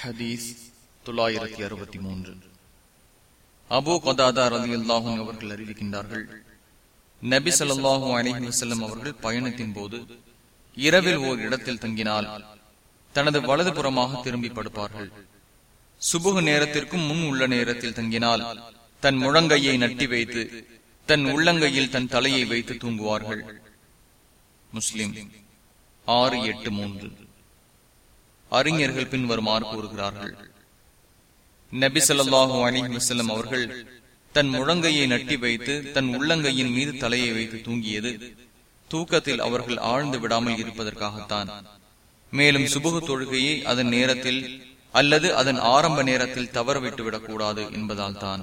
ஹதீஸ் தொள்ளாயிரத்தி அறுபத்தி மூன்று. அபு கதாதா ரதி அல்லாஹும் அவர்கள் அறிவிக்கின்றார்கள் நபி சொல்லாஹு அலஹி வசல்லம் அவர்கள் பயணத்தின் போது இரவில் ஓர் இடத்தில் தங்கினால் தனது வலது புறமாக திரும்பி படுப்பார்கள். சுபுகு நேரத்திற்கும் முன் உள்ள நேரத்தில் தங்கினால் தன் முழங்கையை நட்டி வைத்து தன் உள்ளங்கையில் தன் தலையை வைத்து தூங்குவார்கள். முஸ்லிம் ஆறு எட்டு மூன்று. அறிஞர்கள் பின்வருமாறு கூறுகிறார்கள். நபி சொல்லாஹு அலிஹி வசல்லம் அவர்கள் தன் முழங்கையை நட்டி வைத்து தன் உள்ளங்கையின் மீது தலையை வைத்து தூங்கியது. தூக்கத்தில் அவர்கள் ஆழ்ந்து விடாமல் இருப்பதற்காகத்தான். மேலும் சுபுகு தொழுகையை அதன் நேரத்தில் அல்லது அதன் ஆரம்ப நேரத்தில் தவறவிட்டு விடக்கூடாது என்பதால் தான்